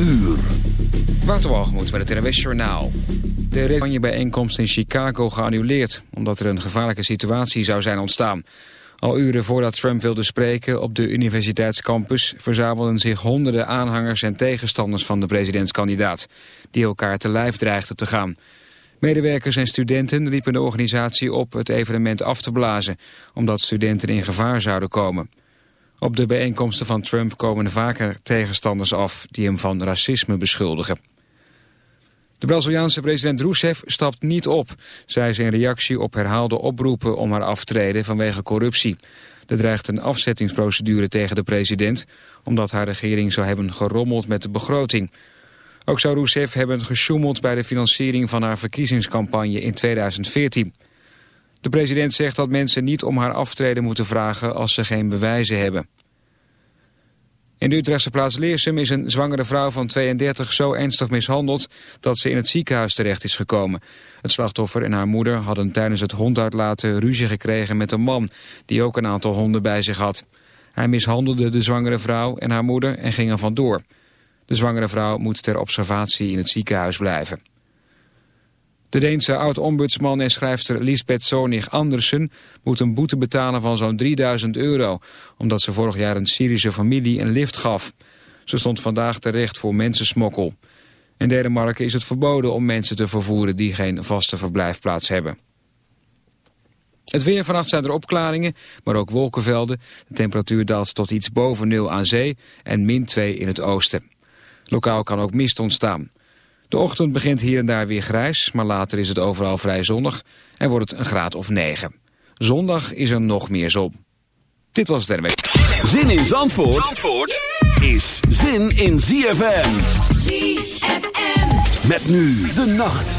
uur. Waterwalgemoed met het NWS Journaal. De campagnebijeenkomst in Chicago geannuleerd... omdat er een gevaarlijke situatie zou zijn ontstaan. Al uren voordat Trump wilde spreken op de universiteitscampus... verzamelden zich honderden aanhangers en tegenstanders van de presidentskandidaat... die elkaar te lijf dreigden te gaan. Medewerkers en studenten riepen de organisatie op het evenement af te blazen... omdat studenten in gevaar zouden komen. Op de bijeenkomsten van Trump komen vaker tegenstanders af... die hem van racisme beschuldigen. De Braziliaanse president Rousseff stapt niet op, zei ze in reactie op herhaalde oproepen om haar aftreden vanwege corruptie. Er dreigt een afzettingsprocedure tegen de president, omdat haar regering zou hebben gerommeld met de begroting. Ook zou Rousseff hebben gesjoemeld bij de financiering van haar verkiezingscampagne in 2014. De president zegt dat mensen niet om haar aftreden moeten vragen als ze geen bewijzen hebben. In de Utrechtse plaats Leersum is een zwangere vrouw van 32 zo ernstig mishandeld dat ze in het ziekenhuis terecht is gekomen. Het slachtoffer en haar moeder hadden tijdens het honduitlaten ruzie gekregen met een man die ook een aantal honden bij zich had. Hij mishandelde de zwangere vrouw en haar moeder en ging er vandoor. De zwangere vrouw moet ter observatie in het ziekenhuis blijven. De Deense oud-ombudsman en schrijfster Lisbeth Sonig Andersen moet een boete betalen van zo'n 3000 euro, omdat ze vorig jaar een Syrische familie een lift gaf. Ze stond vandaag terecht voor mensensmokkel. In Denemarken is het verboden om mensen te vervoeren die geen vaste verblijfplaats hebben. Het weer vannacht zijn er opklaringen, maar ook wolkenvelden. De temperatuur daalt tot iets boven nul aan zee en min 2 in het oosten. Lokaal kan ook mist ontstaan. De ochtend begint hier en daar weer grijs, maar later is het overal vrij zonnig en wordt het een graad of 9. Zondag is er nog meer zon. Dit was het ermee. Zin in Zandvoort, Zandvoort is zin in ZFM. ZFM. Met nu de nacht.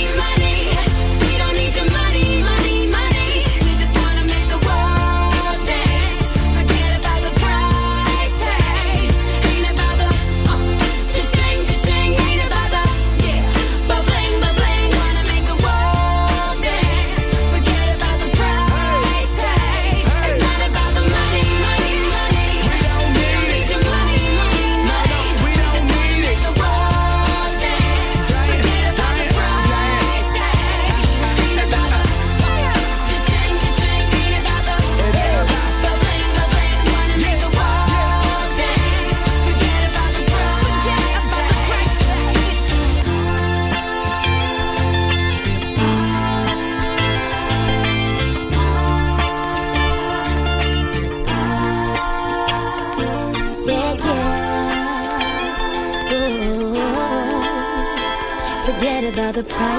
The price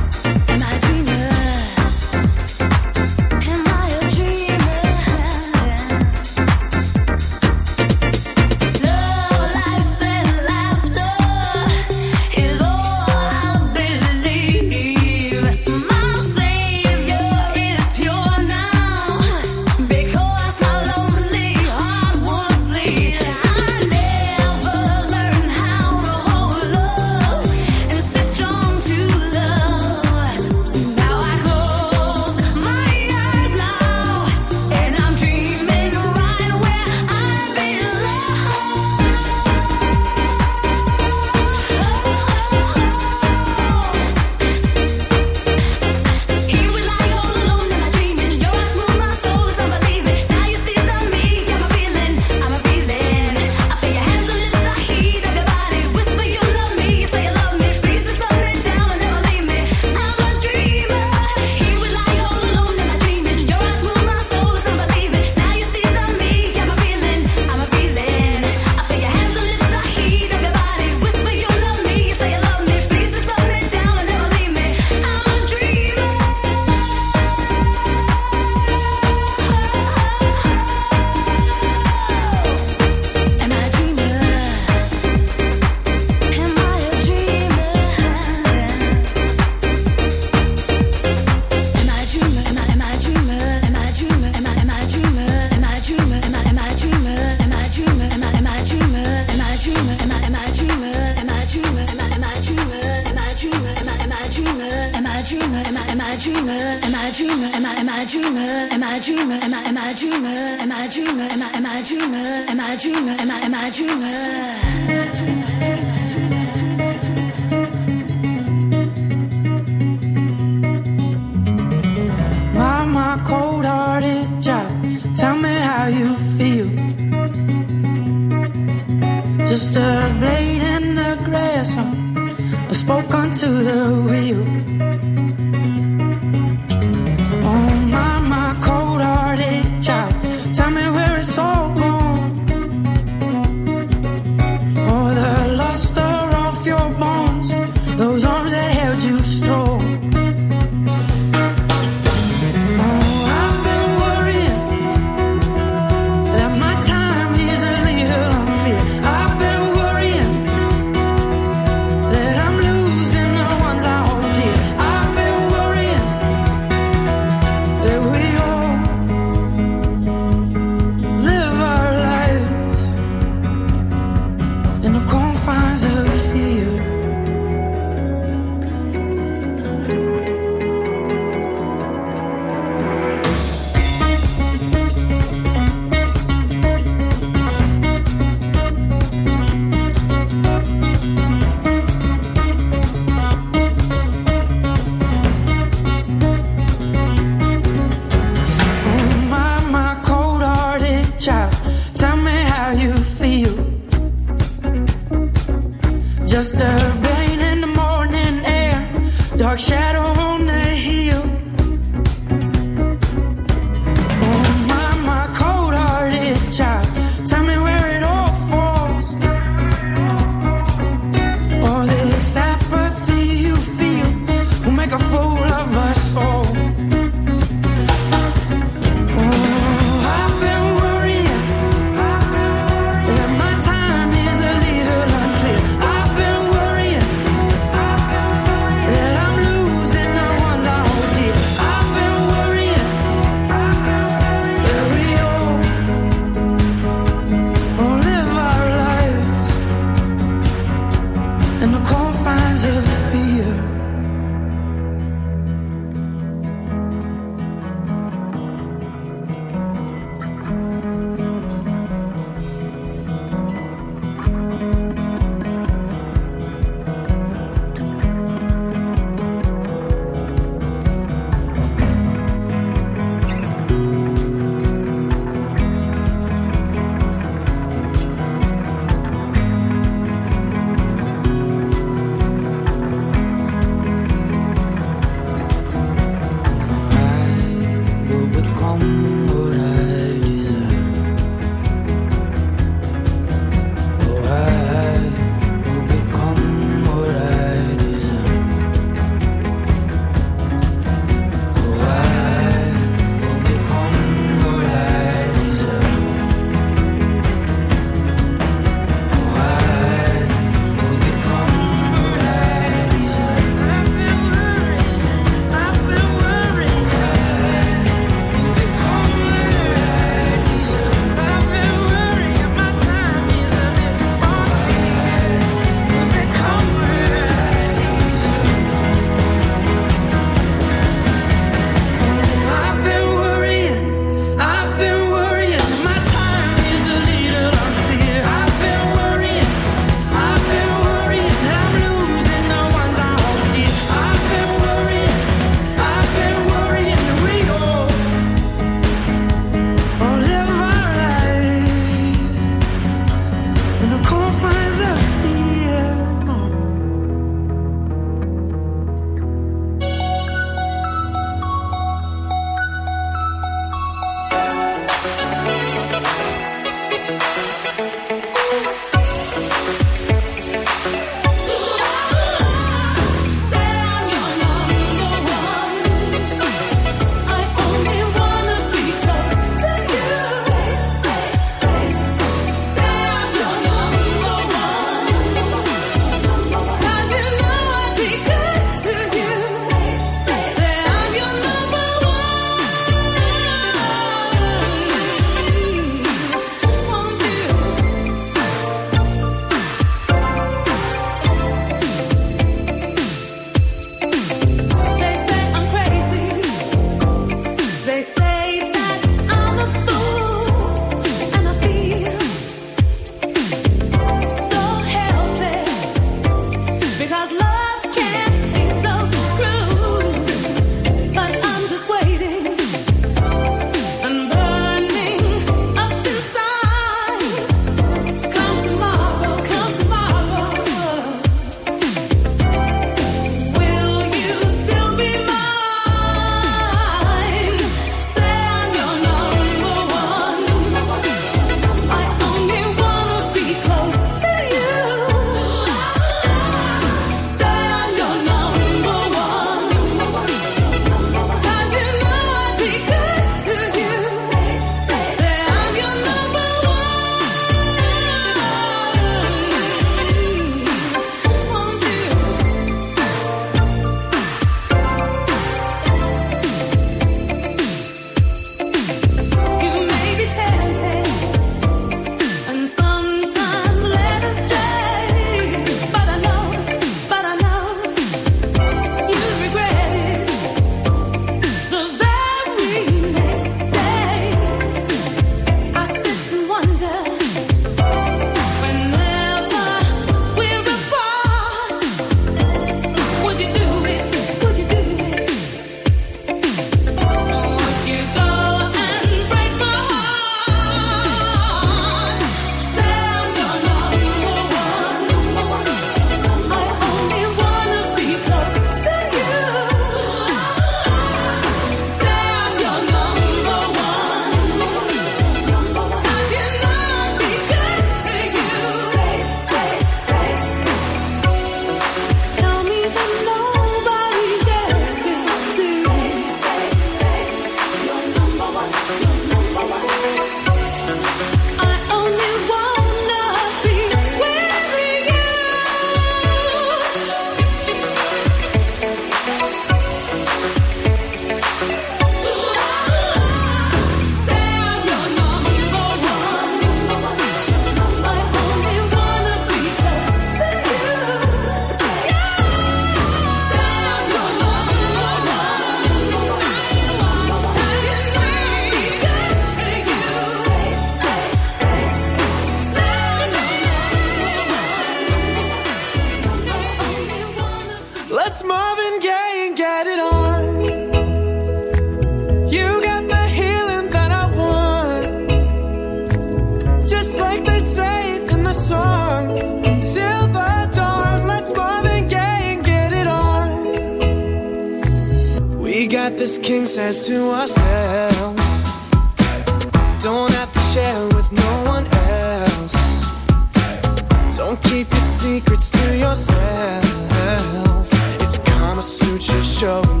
yourself. It's Kama Sutra showing.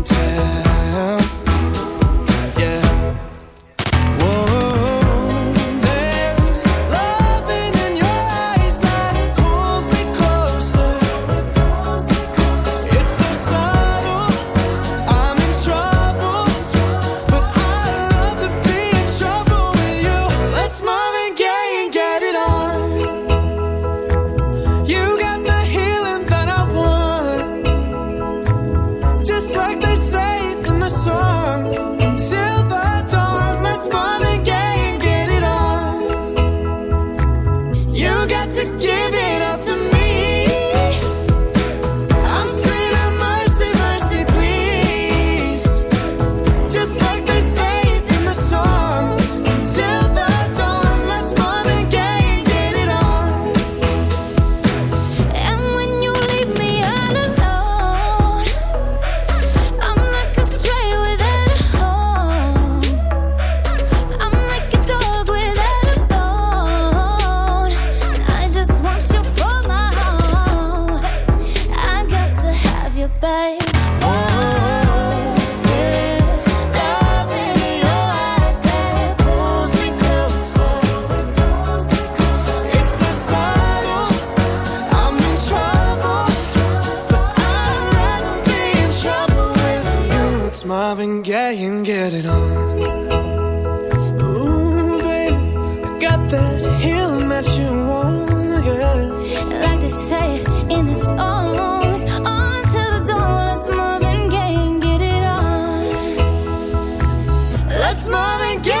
and get